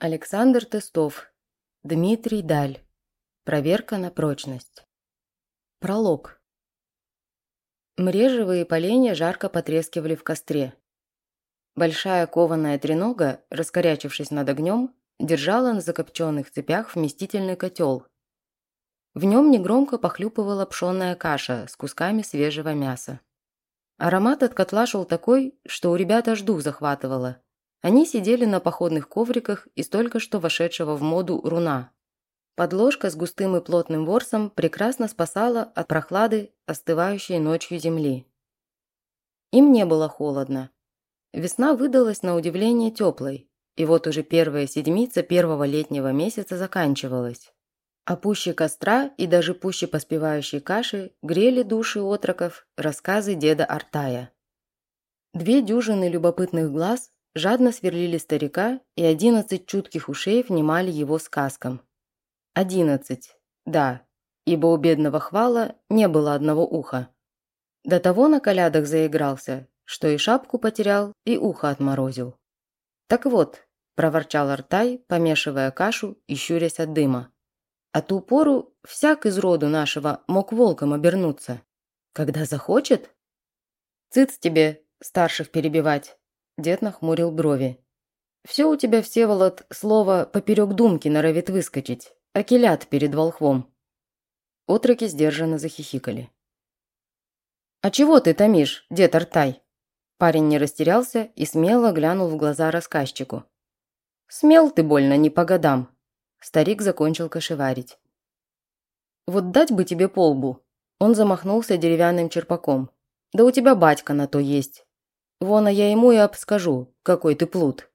Александр Тестов. Дмитрий Даль. Проверка на прочность. Пролог. Мрежевые поленья жарко потрескивали в костре. Большая кованая тренога, раскорячившись над огнем, держала на закопченных цепях вместительный котел. В нем негромко похлюпывала пшенная каша с кусками свежего мяса. Аромат от котла шел такой, что у ребят аж дух захватывало – они сидели на походных ковриках из только что вошедшего в моду руна. Подложка с густым и плотным ворсом прекрасно спасала от прохлады остывающей ночью земли. Им не было холодно. Весна выдалась на удивление теплой, и вот уже первая седмица первого летнего месяца заканчивалась. А пуще костра и даже пуще поспевающей каши грели души отроков рассказы деда Артая. Две дюжины любопытных глаз жадно сверлили старика, и одиннадцать чутких ушей внимали его сказкам. Одиннадцать, да, ибо у бедного хвала не было одного уха. До того на колядах заигрался, что и шапку потерял, и ухо отморозил. «Так вот», – проворчал Артай, помешивая кашу и щурясь от дыма. «А ту пору всяк из роду нашего мог волком обернуться. Когда захочет?» «Цыц тебе, старших перебивать!» Дед нахмурил брови. «Все у тебя, Всеволод, слово поперек думки норовит выскочить. Акелят перед волхвом». Отроки сдержанно захихикали. «А чего ты томишь, дед Артай?» Парень не растерялся и смело глянул в глаза рассказчику. «Смел ты больно, не по годам». Старик закончил кошеварить. «Вот дать бы тебе полбу». Он замахнулся деревянным черпаком. «Да у тебя батька на то есть. Вон, а я ему и обскажу, какой ты плут.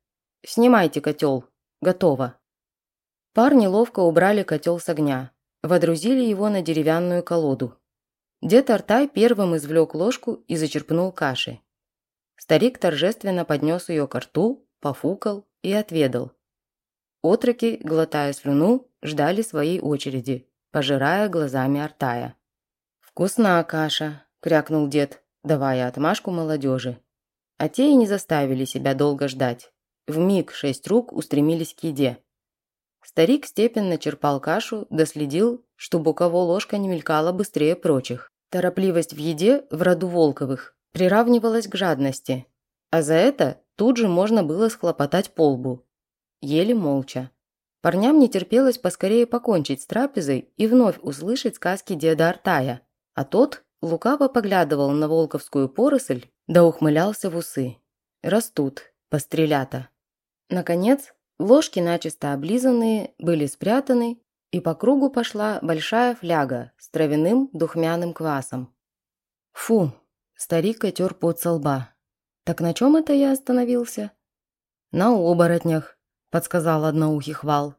Снимайте котел. Готово». Парни ловко убрали котел с огня, водрузили его на деревянную колоду. Дед Артай первым извлек ложку и зачерпнул каши. Старик торжественно поднес ее к рту, пофукал и отведал. Отроки, глотая слюну, ждали своей очереди, пожирая глазами Артая. «Вкусна каша!» – крякнул дед, давая отмашку молодежи. А те и не заставили себя долго ждать. В миг шесть рук устремились к еде. Старик степенно черпал кашу, доследил, чтобы у кого ложка не мелькала быстрее прочих. Торопливость в еде в роду Волковых приравнивалась к жадности, а за это тут же можно было схлопотать полбу. Ели молча. Парням не терпелось поскорее покончить с трапезой и вновь услышать сказки деда Артая, а тот лукаво поглядывал на волковскую поросль да ухмылялся в усы. Растут, пострелята. Наконец, ложки, начисто облизанные, были спрятаны, и по кругу пошла большая фляга с травяным духмяным квасом. Фу, старик отер пот со лба. Так на чем это я остановился? На оборотнях, подсказал одноухий хвал.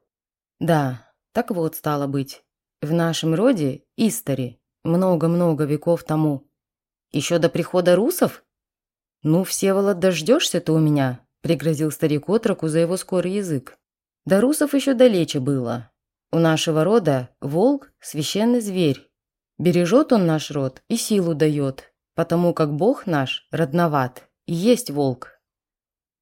Да, так вот стало быть. В нашем роде истори, много-много веков тому. Еще до прихода русов? «Ну, Всеволод, дождешься ты у меня?» – пригрозил старик отроку за его скорый язык. До русов еще далече было. У нашего рода волк – священный зверь. Бережет он наш род и силу дает, потому как бог наш родноват и есть волк.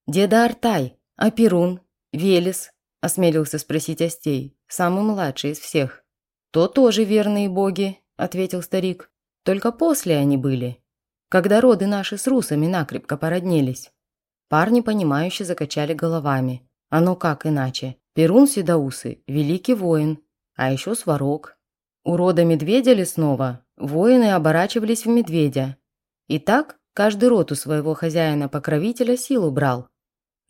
«Деда Артай, а Перун, Велес?» – осмелился спросить Остей, самый младший из всех. «То тоже верные боги», – ответил старик. «Только после они были когда роды наши с русами накрепко породнились. Парни, понимающе закачали головами. А ну как иначе? Перун Седоусы – великий воин, а еще сварог. У рода медведя лесного воины оборачивались в медведя. И так каждый род у своего хозяина-покровителя силу брал.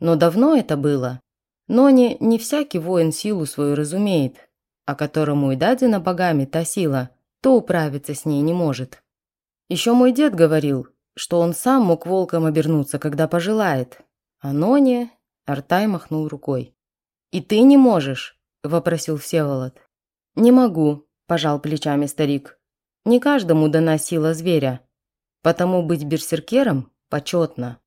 Но давно это было. Но не, не всякий воин силу свою разумеет, а которому и дадена богами та сила, то управиться с ней не может. Еще мой дед говорил, что он сам мог волком обернуться, когда пожелает. А Ноне... Артай махнул рукой. «И ты не можешь?» – вопросил Всеволод. «Не могу», – пожал плечами старик. «Не каждому дана сила зверя, потому быть берсеркером почетно».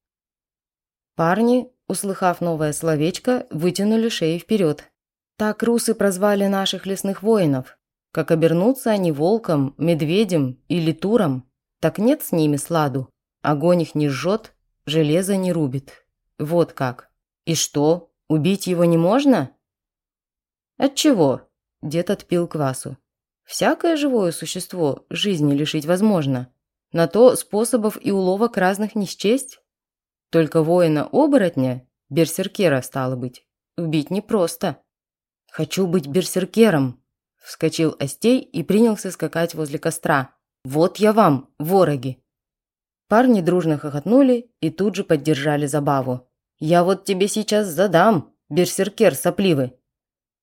Парни, услыхав новое словечко, вытянули шеи вперед. Так русы прозвали наших лесных воинов. Как обернутся они волком, медведем или туром, так нет с ними сладу. Огонь их не жжет, железо не рубит. Вот как. И что? Убить его не можно?» «Отчего?» – дед отпил квасу. «Всякое живое существо жизни лишить возможно. На то способов и уловок разных не счесть. Только воина-оборотня, берсеркера стало быть, убить непросто. Хочу быть берсеркером!» Вскочил Остей и принялся скакать возле костра. «Вот я вам, вороги!» Парни дружно хохотнули и тут же поддержали забаву. «Я вот тебе сейчас задам, берсеркер сопливый!»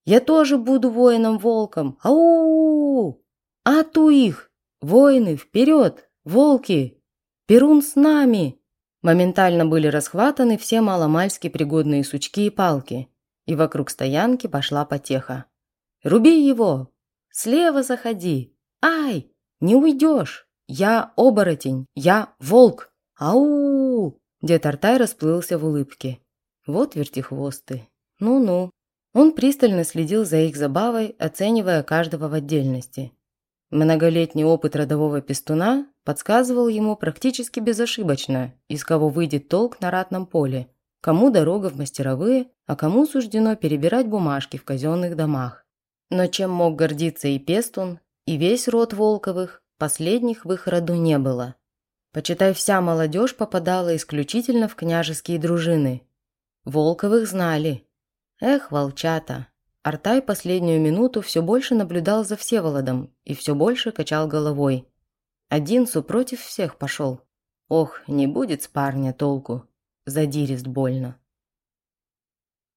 «Я тоже буду воином-волком! Ау! Ату их! Воины, вперед! Волки! Перун с нами!» Моментально были расхватаны все маломальски пригодные сучки и палки, и вокруг стоянки пошла потеха. «Руби его! Слева заходи! Ай! Не уйдешь! Я оборотень! Я волк! Ау!» Дед Артай расплылся в улыбке. «Вот вертихвосты! Ну-ну!» Он пристально следил за их забавой, оценивая каждого в отдельности. Многолетний опыт родового пестуна подсказывал ему практически безошибочно, из кого выйдет толк на ратном поле, кому дорога в мастеровые, а кому суждено перебирать бумажки в казенных домах. Но чем мог гордиться и Пестун, и весь род Волковых, последних в их роду не было. Почитай, вся молодежь попадала исключительно в княжеские дружины. Волковых знали. Эх, волчата. Артай последнюю минуту все больше наблюдал за Всеволодом и все больше качал головой. Один супротив всех пошел. Ох, не будет с парня толку. Задирист больно.